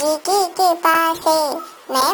जी के पास है मैं